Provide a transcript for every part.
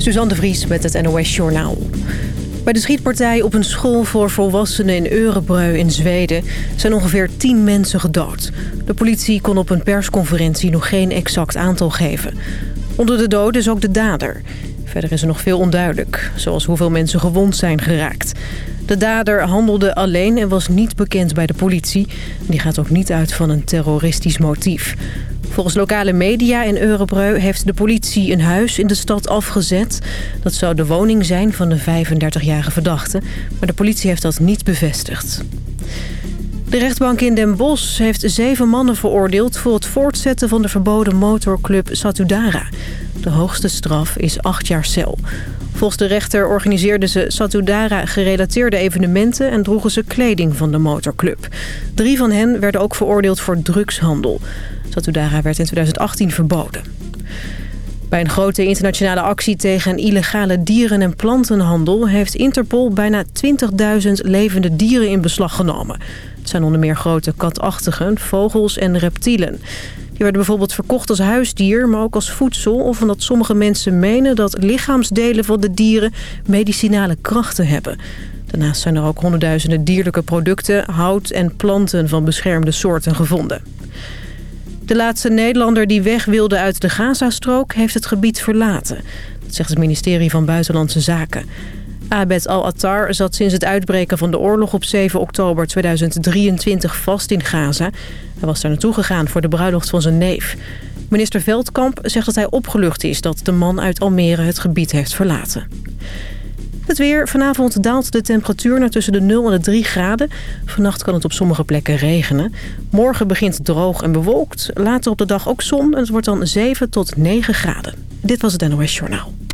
Suzanne de Vries met het NOS Journaal. Bij de schietpartij op een school voor volwassenen in Eurebreu in Zweden... zijn ongeveer 10 mensen gedood. De politie kon op een persconferentie nog geen exact aantal geven. Onder de doden is ook de dader. Verder is er nog veel onduidelijk, zoals hoeveel mensen gewond zijn geraakt. De dader handelde alleen en was niet bekend bij de politie. Die gaat ook niet uit van een terroristisch motief. Volgens lokale media in Eurebreu heeft de politie een huis in de stad afgezet. Dat zou de woning zijn van de 35-jarige verdachte. Maar de politie heeft dat niet bevestigd. De rechtbank in Den Bosch heeft zeven mannen veroordeeld... voor het voortzetten van de verboden motorclub Satudara. De hoogste straf is acht jaar cel. Volgens de rechter organiseerden ze Satudara-gerelateerde evenementen... en droegen ze kleding van de motorclub. Drie van hen werden ook veroordeeld voor drugshandel. Satudara werd in 2018 verboden. Bij een grote internationale actie tegen illegale dieren- en plantenhandel... heeft Interpol bijna 20.000 levende dieren in beslag genomen. Het zijn onder meer grote katachtigen, vogels en reptielen. Werden bijvoorbeeld verkocht als huisdier, maar ook als voedsel... of omdat sommige mensen menen dat lichaamsdelen van de dieren medicinale krachten hebben. Daarnaast zijn er ook honderdduizenden dierlijke producten, hout en planten van beschermde soorten gevonden. De laatste Nederlander die weg wilde uit de Gazastrook heeft het gebied verlaten. Dat zegt het ministerie van Buitenlandse Zaken. Abed al-Attar zat sinds het uitbreken van de oorlog op 7 oktober 2023 vast in Gaza. Hij was daar naartoe gegaan voor de bruiloft van zijn neef. Minister Veldkamp zegt dat hij opgelucht is dat de man uit Almere het gebied heeft verlaten. Het weer. Vanavond daalt de temperatuur naar tussen de 0 en de 3 graden. Vannacht kan het op sommige plekken regenen. Morgen begint droog en bewolkt. Later op de dag ook zon en het wordt dan 7 tot 9 graden. Dit was het NOS Journaal.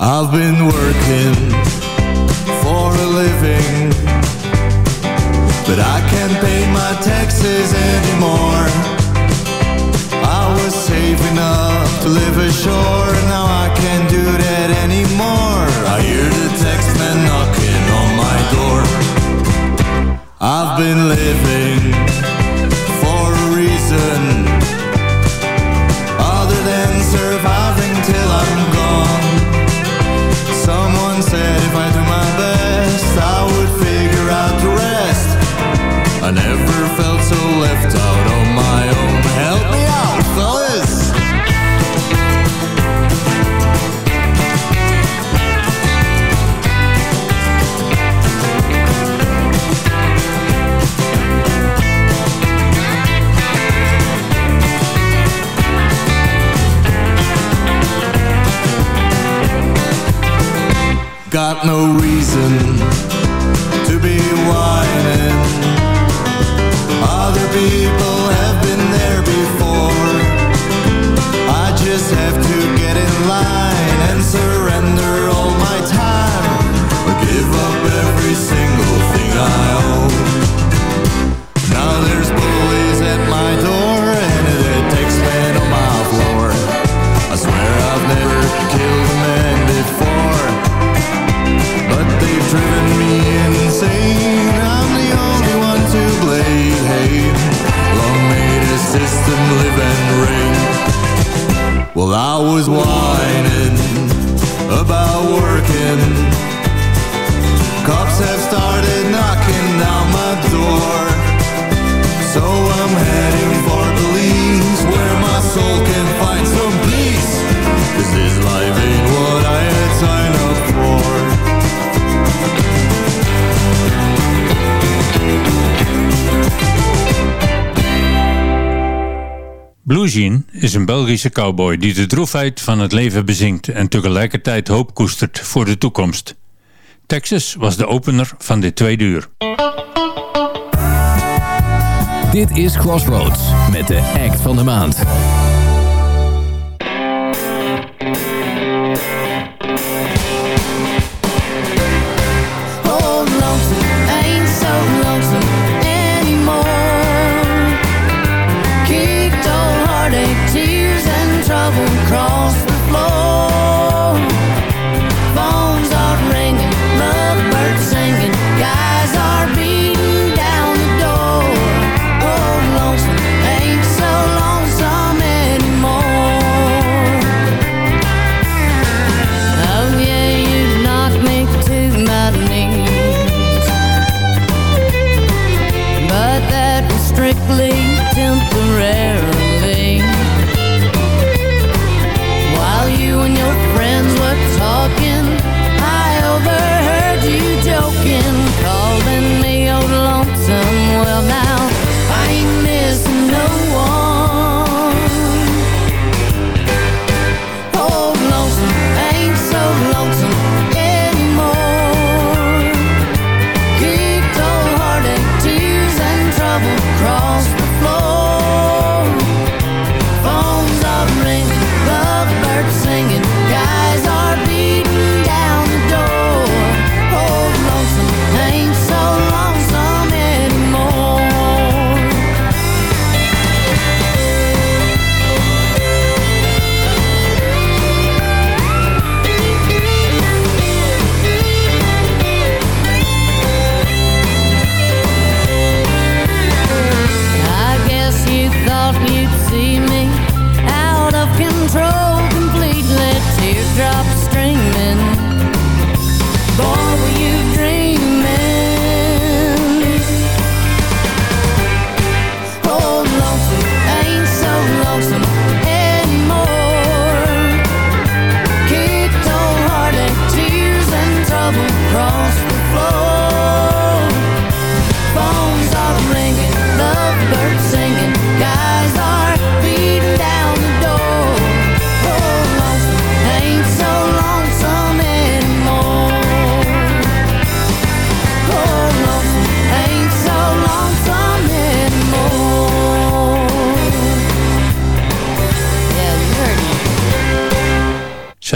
I've been working for a living But I can't pay my taxes anymore. I was saving up to live ashore Now I can't do that anymore. I hear the taxman knocking on my door. I've been living I never felt so left out on my own Help me out, fellas! Got no reason system live and reign. Well I was whining about working Blue Jean is een Belgische cowboy die de droefheid van het leven bezingt en tegelijkertijd hoop koestert voor de toekomst. Texas was de opener van dit tweede uur. Dit is Crossroads met de act van de maand.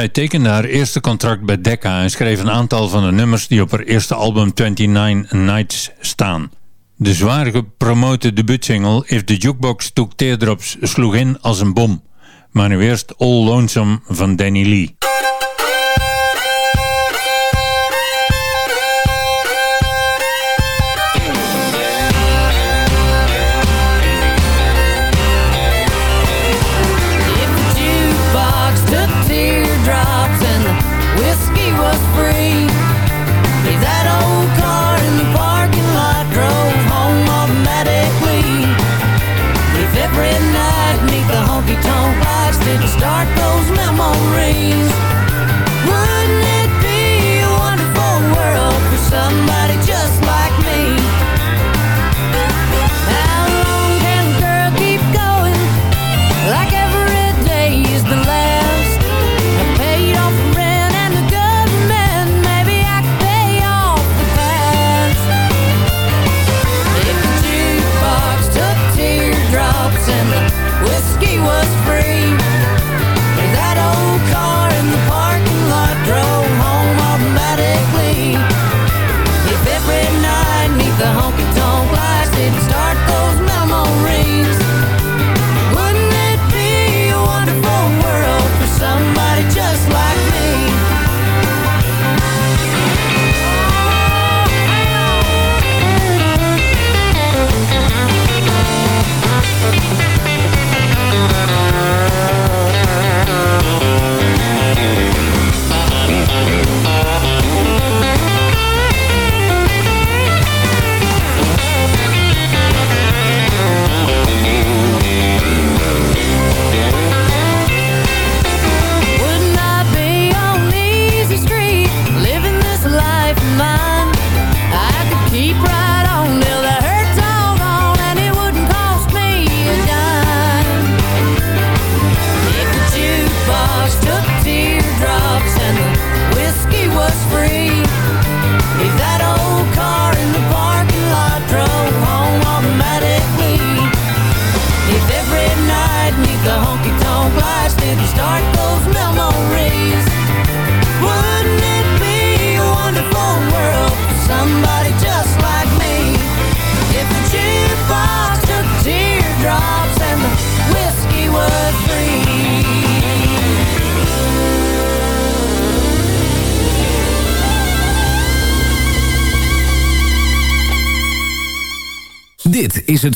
Zij tekende haar eerste contract bij Decca en schreef een aantal van de nummers die op haar eerste album 29 Nights staan. De zwaar gepromote debuutsingle If the Jukebox Took Teardrops sloeg in als een bom. Maar nu eerst All Lonesome van Danny Lee.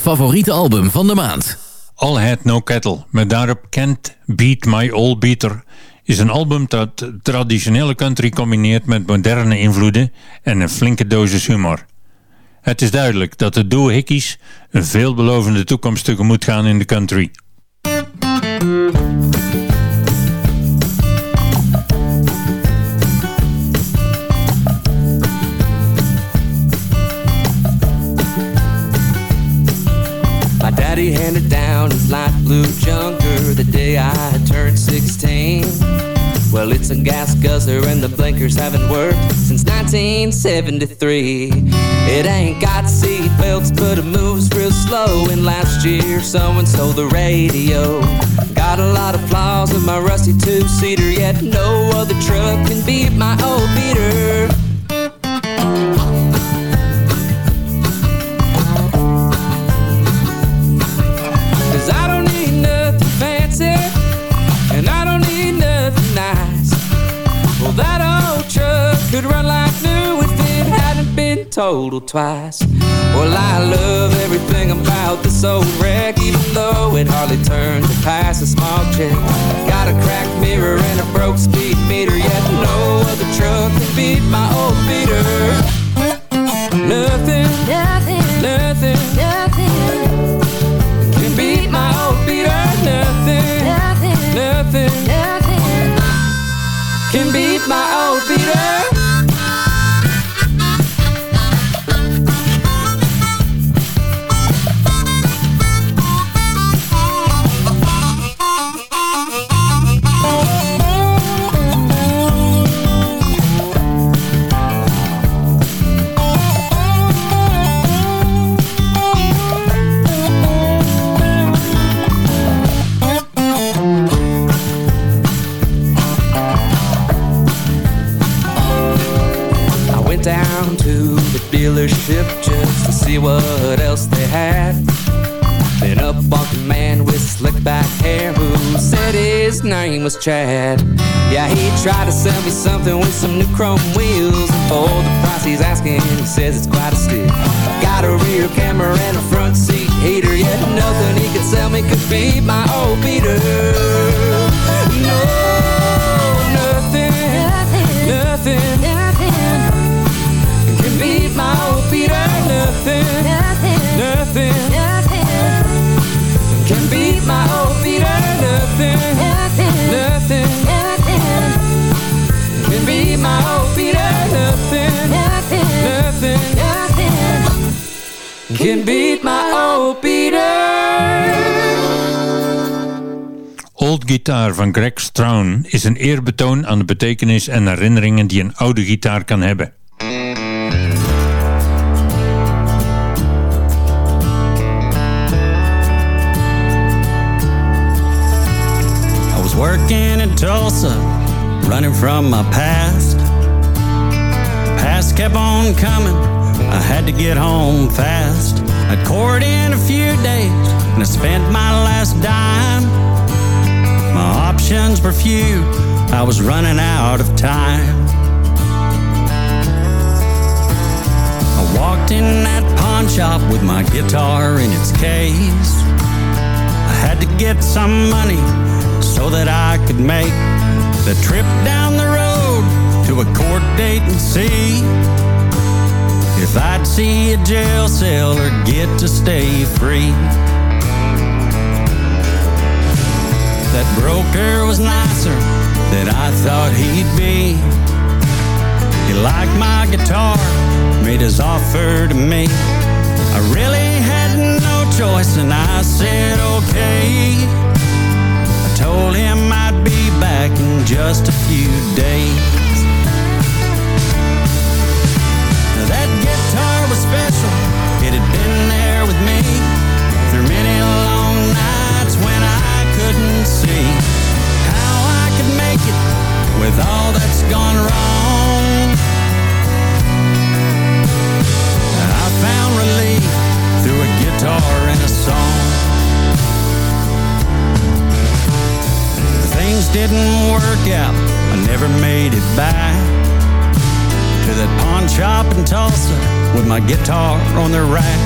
Favoriete album van de maand. All Had No Cattle, met daarop Can't Beat My Old Beater, is een album dat traditionele country combineert met moderne invloeden en een flinke dosis humor. Het is duidelijk dat de duo Hickeys een veelbelovende toekomst tegemoet gaan in de country. Handed down his light blue junker the day I turned 16. Well, it's a gas guzzler and the blinkers haven't worked since 1973. It ain't got seat belts, but it moves real slow. And last year, someone sold the radio. Got a lot of flaws in my rusty two-seater, yet no other truck can beat my old beater. Totaled twice. Well, I love everything about this old wreck, even though it hardly turns to pass a small check. Got a cracked mirror and a broke speed meter, yet no other truck can beat my old beater. Nothing dealership just to see what else they had. Then up walked a man with slick back hair who said his name was Chad. Yeah, he tried to sell me something with some new chrome wheels. And for the price he's asking, he says it's quite a steal. Got a rear camera and a front seat heater, yet nothing he could sell me could beat my old beater. No, old Guitar van Greg Strown is een eerbetoon aan de betekenis en herinneringen die een oude gitaar kan hebben. Tulsa, running from my past. Past kept on coming, I had to get home fast. I'd court in a few days, and I spent my last dime. My options were few, I was running out of time. I walked in that pawn shop with my guitar in its case. I had to get some money so that I could make the trip down the road to a court date and see if I'd see a jail cell or get to stay free. That broker was nicer than I thought he'd be. He liked my guitar, made his offer to me. I really had no choice, and I said okay. Told him I'd be back in just a few days. That guitar was special. It had been there with me Through many long nights when I couldn't see How I could make it With all that's gone wrong. I found relief Through a guitar and a song. Didn't work out. I never made it back to that pawn shop in Tulsa with my guitar on the rack.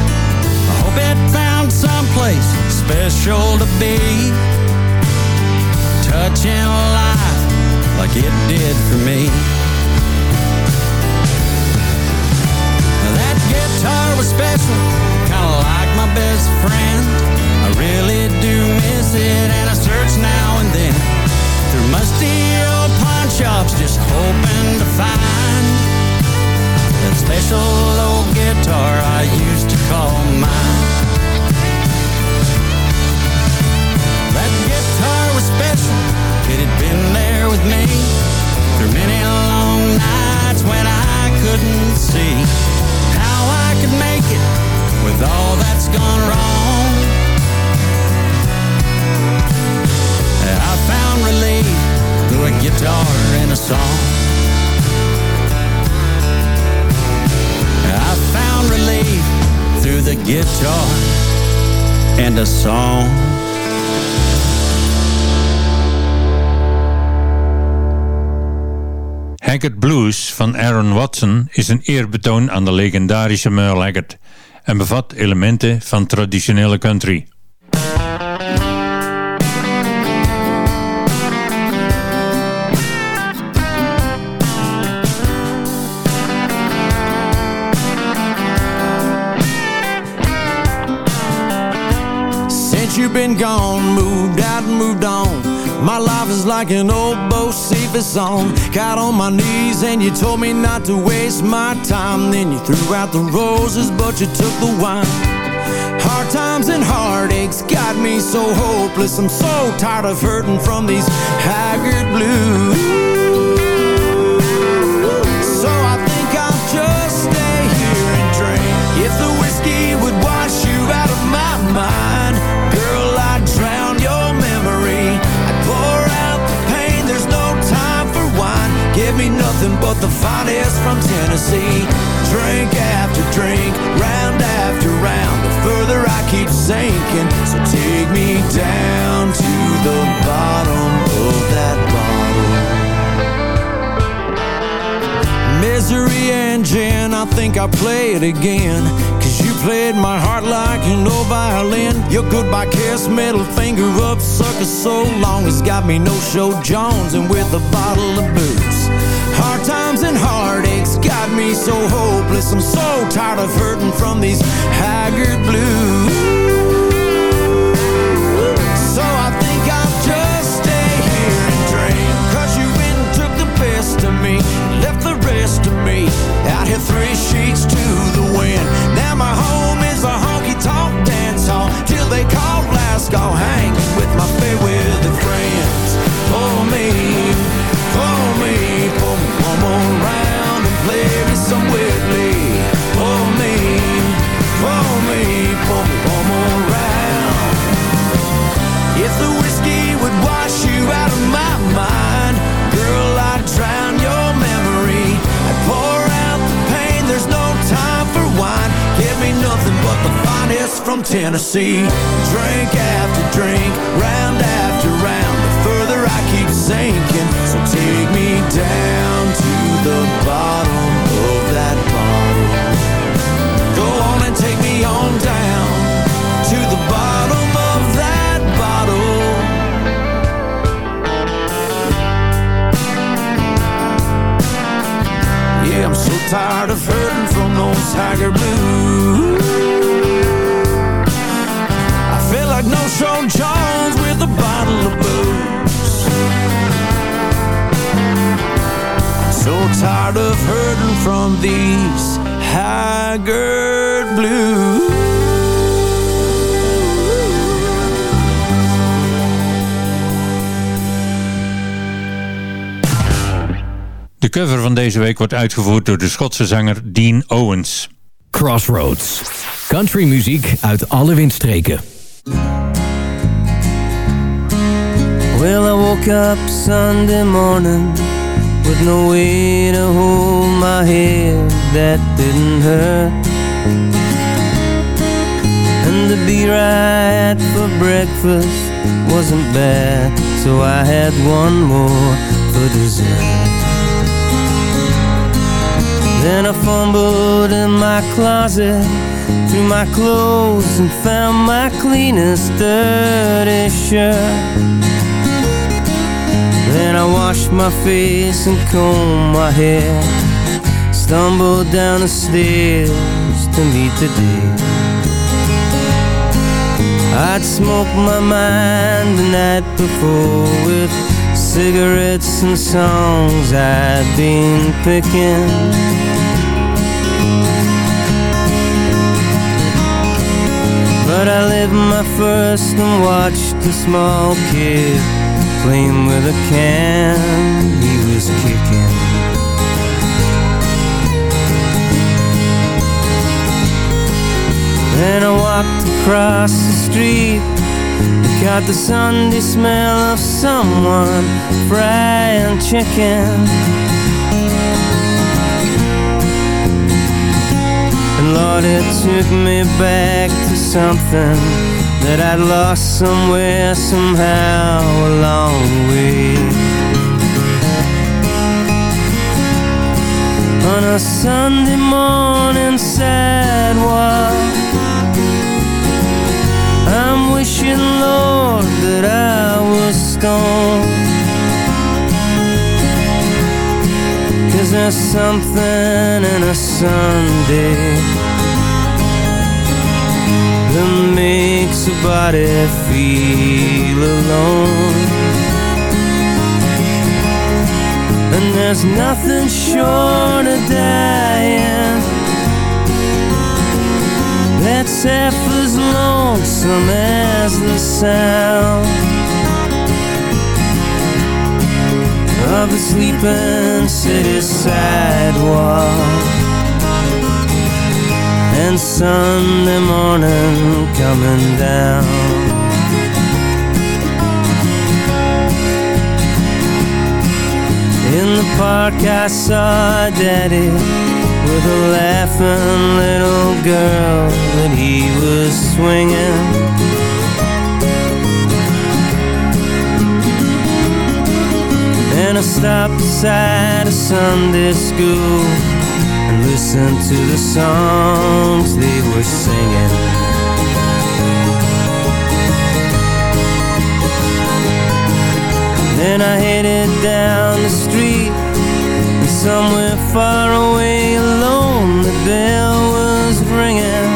I hope it found someplace special to be, touching life like it did for me. That guitar was special, kinda like my best friend. I really do miss it, and I search now and then through musty old pawn shops, just hoping to find that special old guitar I used to call mine. That guitar was special, it had been there with me through many long nights when I couldn't see how I could make it with all that's gone wrong. Found relief through a guitar and a song. I found relief through the guitar and a song. Haggard Blues van Aaron Watson is een eerbetoon aan de legendarische Merle Haggard en bevat elementen van traditionele country. You've been gone, moved out moved on. My life is like an old Bocephus song. Got on my knees and you told me not to waste my time. Then you threw out the roses, but you took the wine. Hard times and heartaches got me so hopeless. I'm so tired of hurting from these haggard blues. But the finest from Tennessee. Drink after drink, round after round. The further I keep sinking, so take me down to the bottom of that bottle. Misery and gin, I think I'll play it again. Cause you played my heart like an old violin. Your goodbye kiss, middle finger up, sucker so long. It's got me no show Jones and with a bottle of booze. Hard times and heartaches got me so hopeless. I'm so tired of hurting from these haggard blues. From van deze week wordt uitgevoerd door de Schotse zanger Dean Owens. Crossroads. Country muziek uit alle windstreken. Well, I woke up Sunday morning with no way to hold my head that didn't hurt. And to be right for breakfast wasn't bad. so I had one more for dessert. Then I fumbled in my closet through my clothes and found my cleanest dirty shirt. Then I washed my face and combed my hair. Stumbled down the stairs to meet the day. I'd smoked my mind the night before with cigarettes and songs I'd been picking. But I lit my first and watched a small kid playing with a can he was kicking. Then I walked across the street got the Sunday smell of someone frying chicken. And Lord, it took me back to something that I'd lost somewhere, somehow along the way. On a Sunday morning sidewalk, wishing, Lord, that I was stoned. Cause there's something in a Sunday That makes a body feel alone And there's nothing short of dying That's half as lonesome as the sound of the sleeping city sidewalk and Sunday morning coming down. In the park I saw Daddy with a laughing little girl that he was swinging. And I stopped beside a Sunday school And listened to the songs they were singing. Then I headed down the street somewhere far away alone The bell was ringing.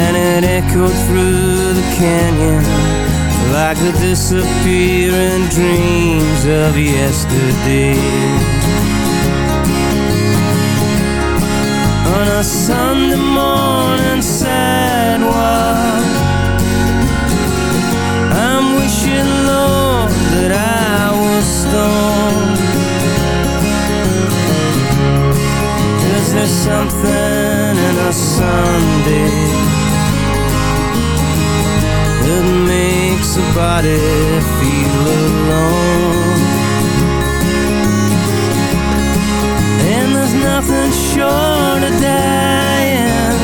And it echoed through the canyon Like the disappearing dreams of yesterday. On a Sunday morning sidewalk was stoned Cause there's something in a Sunday that makes a body feel alone. And there's nothing short of dying.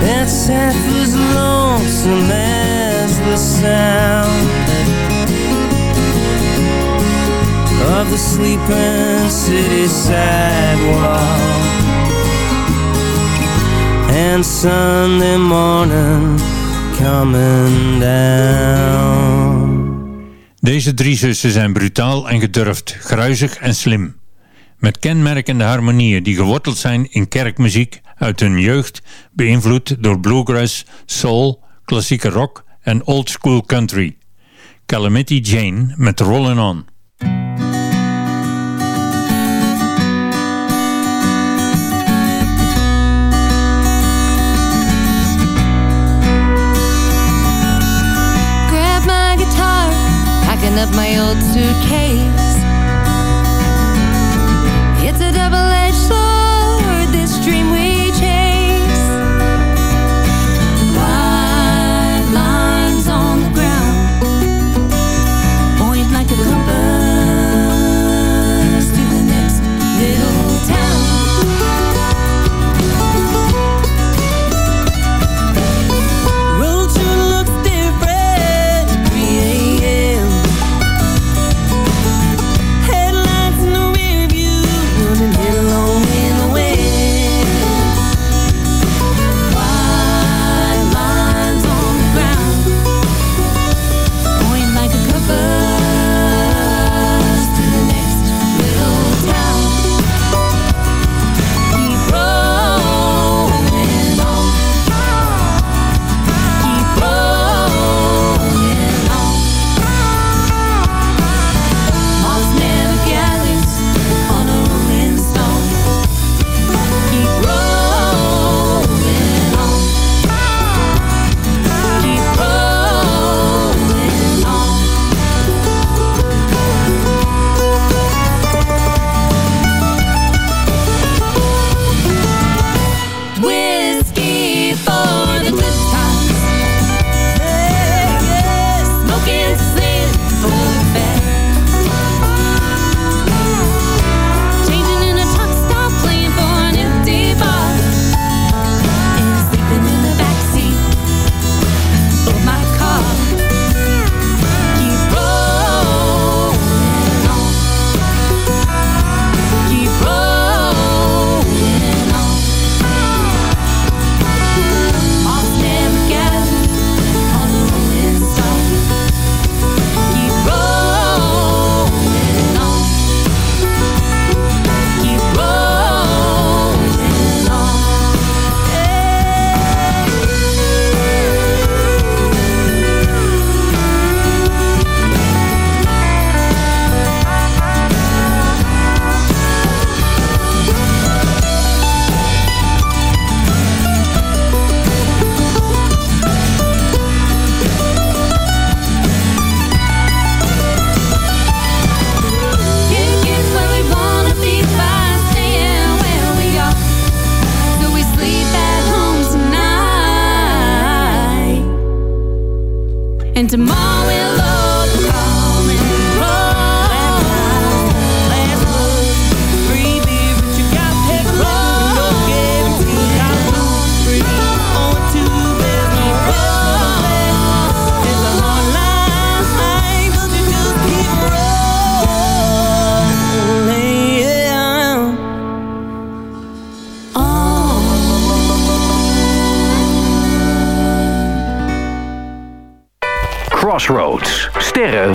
That's half as lonesome as the sound of the sleeping city sidewalk and Sunday morning coming down. Deze drie zussen zijn brutaal en gedurfd, gruizig en slim. Met kenmerkende harmonieën die geworteld zijn in kerkmuziek uit hun jeugd, beïnvloed door bluegrass, soul, klassieke rock en old school country. Calamity Jane met Rollin' On.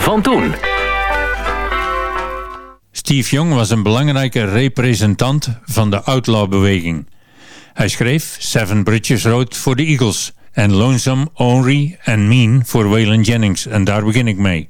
van toen. Steve Young was een belangrijke representant van de outlaw-beweging. Hij schreef Seven Bridges Road voor de Eagles en Lonesome, Only and Mean voor Waylon Jennings. En daar begin ik mee.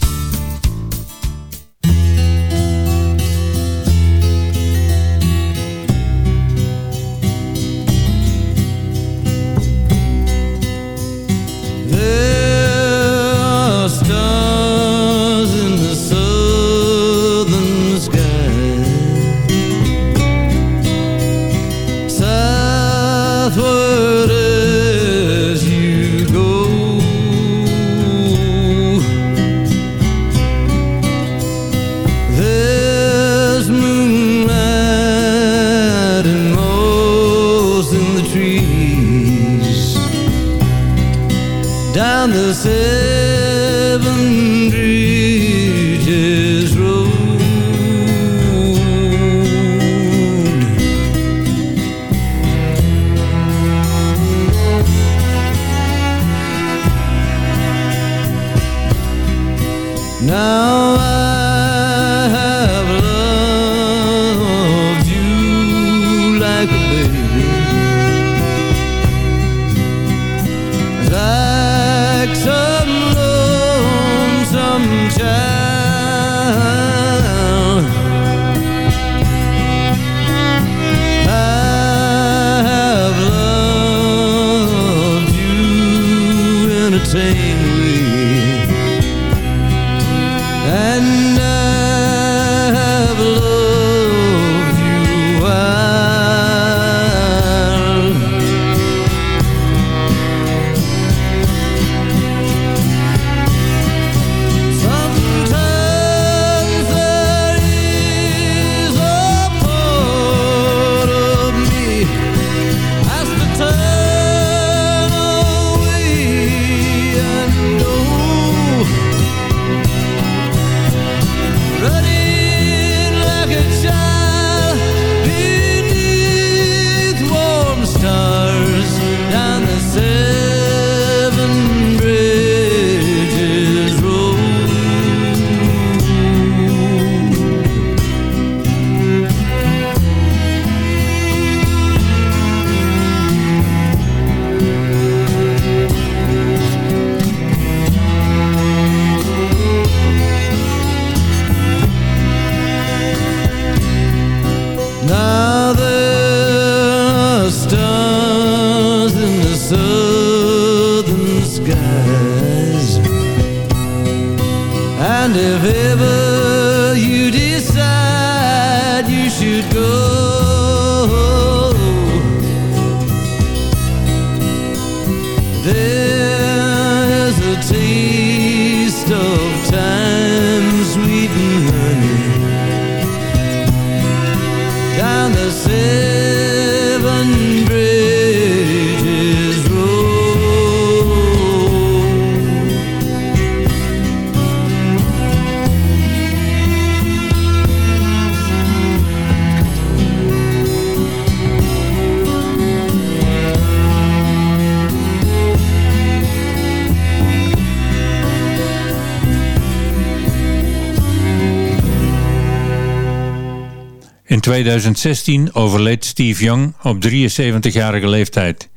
2016 overleed Steve Young op 73-jarige leeftijd.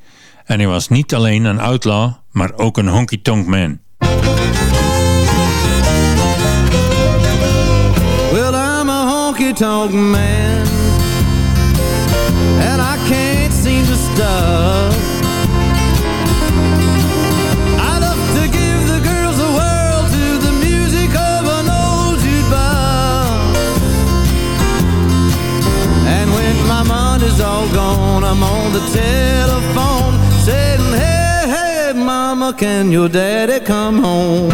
En hij was niet alleen een outlaw, maar ook een honky-tonk man. Well, I'm a honky tonk man, and I can't money's all gone, I'm on the telephone saying, Hey, hey, mama, can your daddy come home?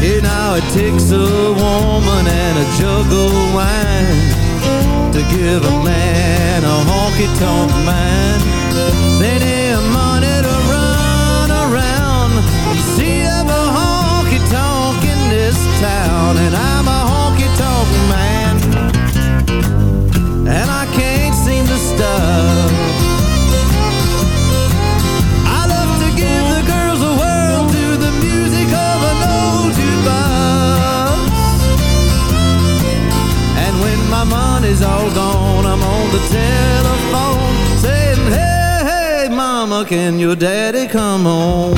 Hey, now it takes a woman and a jug of wine to give a man a honky tonk mind. They money's all gone, I'm on the telephone saying, Hey, hey, mama, can your daddy come home?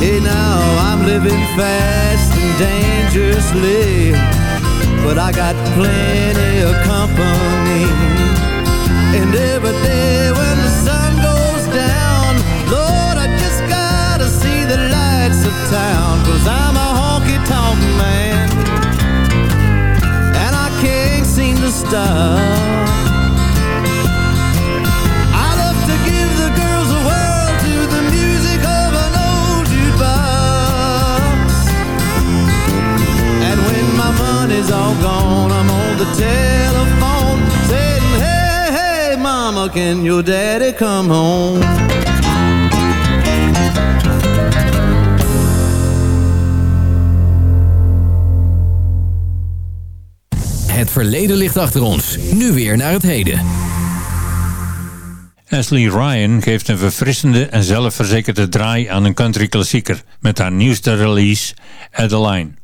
Hey, now I'm living fast and dangerously, but I got plenty of company. And every day cause I'm a honky tonk man, and I can't seem to stop. I love to give the girls a whirl to the music of an old jukebox. And when my money's all gone, I'm on the telephone saying, Hey, hey, mama, can your daddy come home? Het verleden ligt achter ons. Nu weer naar het heden. Ashley Ryan geeft een verfrissende en zelfverzekerde draai aan een country klassieker met haar nieuwste release Adeline.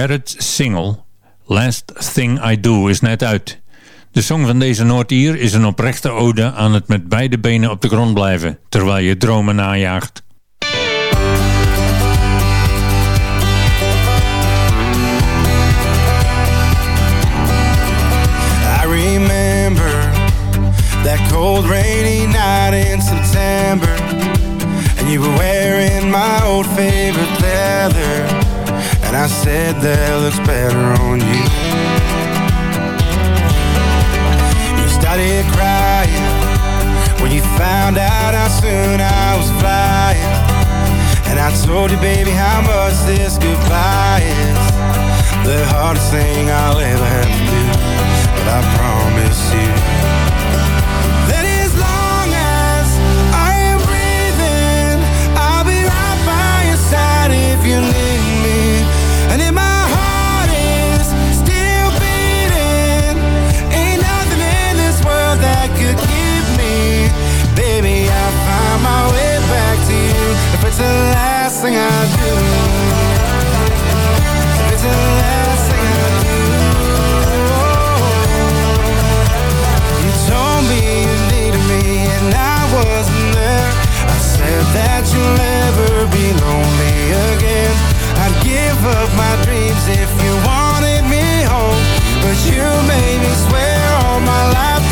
Garrett's single Last Thing I Do is net uit. De song van deze Noord-Ier is een oprechte ode aan het met beide benen op de grond blijven, terwijl je dromen najaagt. I remember that cold rainy night in September And you were wearing my old favorite leather And I said that looks better on you. You started crying. When you found out how soon I was flying. And I told you baby how much this goodbye is. The hardest thing I'll ever have to do. But I promise you keep me. Baby, I'll find my way back to you. If it's the last thing I do If it's the last thing I do oh. You told me you needed me and I wasn't there. I said that you'll never be lonely again. I'd give up my dreams if you wanted me home But you made me swear all my life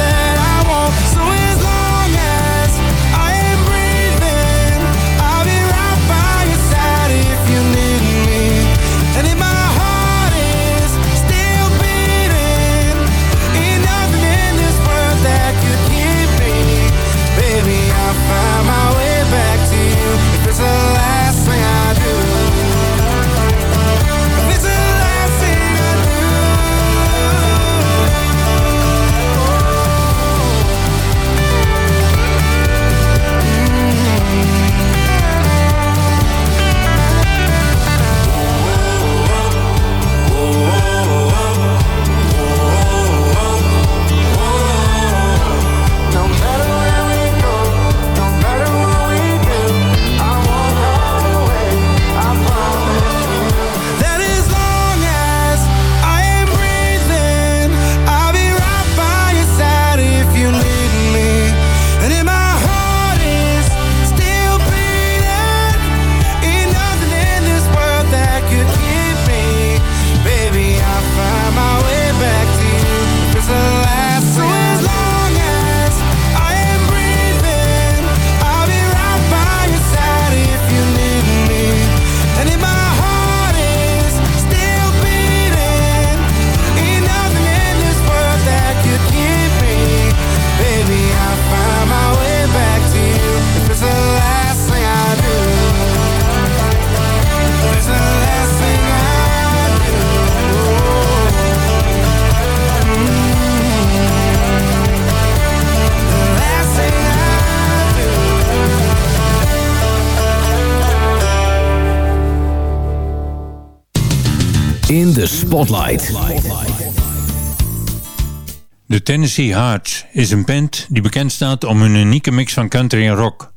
De Tennessee Hearts is een band die bekend staat om hun unieke mix van country en rock.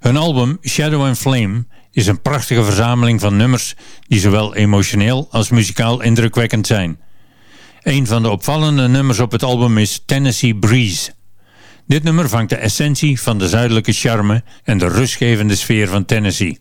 Hun album Shadow and Flame is een prachtige verzameling van nummers die zowel emotioneel als muzikaal indrukwekkend zijn. Een van de opvallende nummers op het album is Tennessee Breeze. Dit nummer vangt de essentie van de zuidelijke charme en de rustgevende sfeer van Tennessee.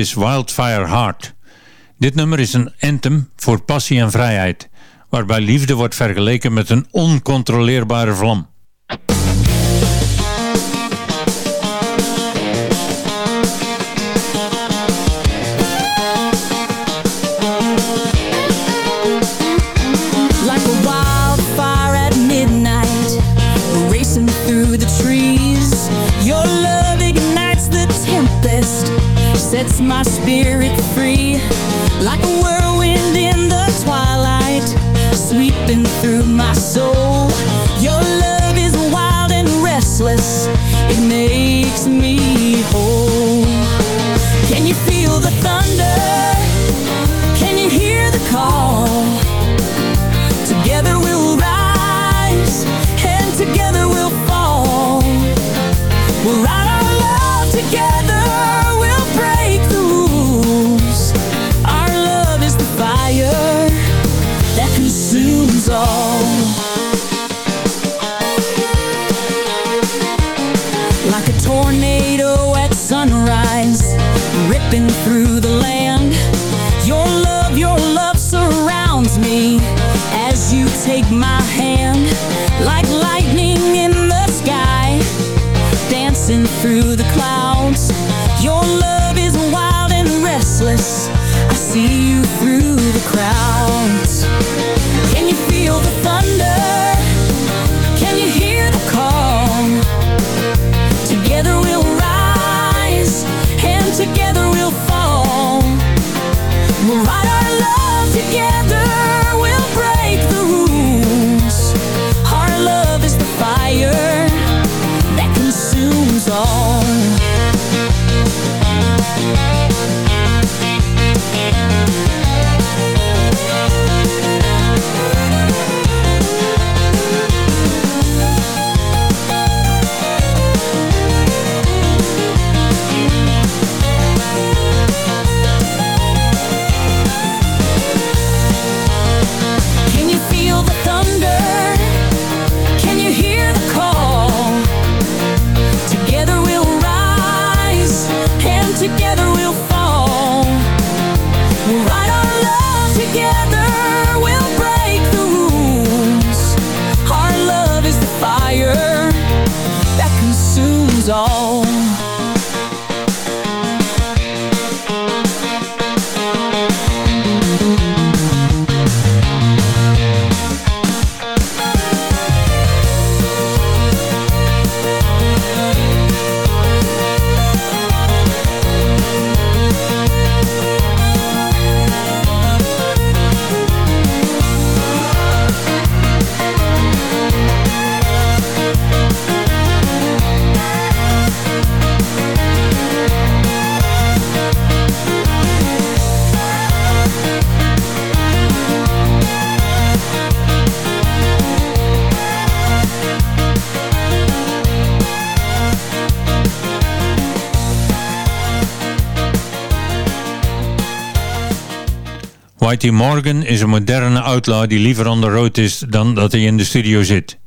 is Wildfire Heart. Dit nummer is een anthem voor passie en vrijheid, waarbij liefde wordt vergeleken met een oncontroleerbare vlam. my spirit free. Whitey Morgan is een moderne outlaw die liever on the road is dan dat hij in de studio zit.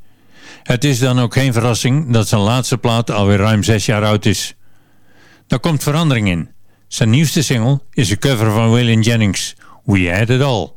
Het is dan ook geen verrassing dat zijn laatste plaat alweer ruim zes jaar oud is. Daar komt verandering in. Zijn nieuwste single is een cover van William Jennings, We Had It All.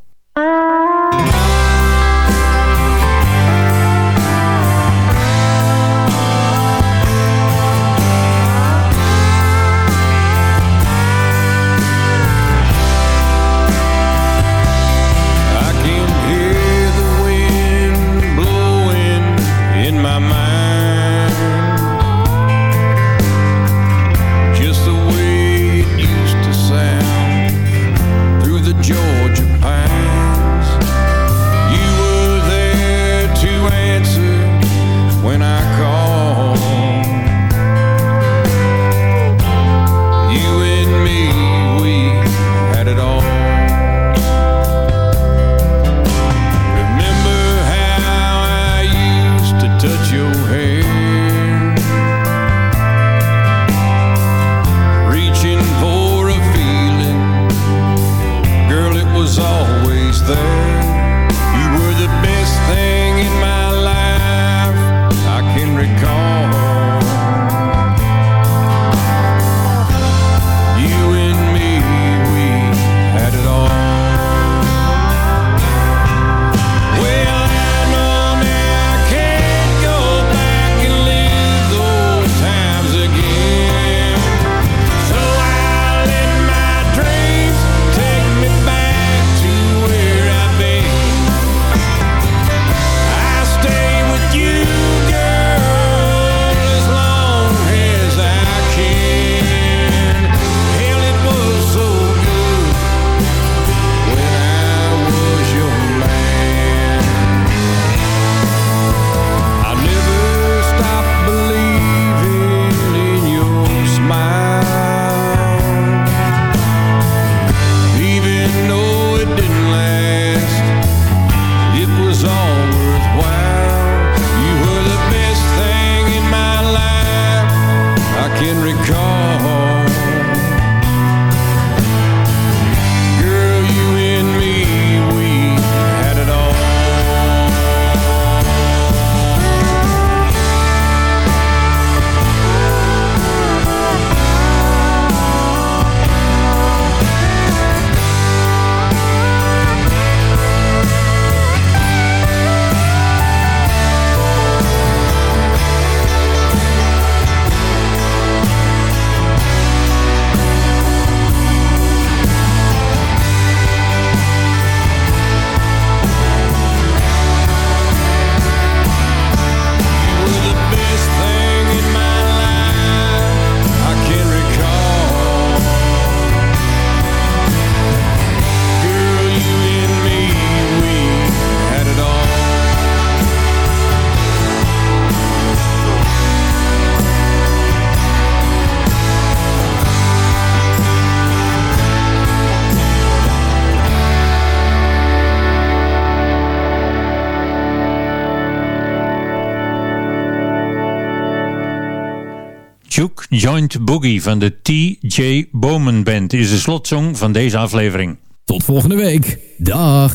Point Boogie van de T.J. Bowman Band is de slotsong van deze aflevering. Tot volgende week. Dag.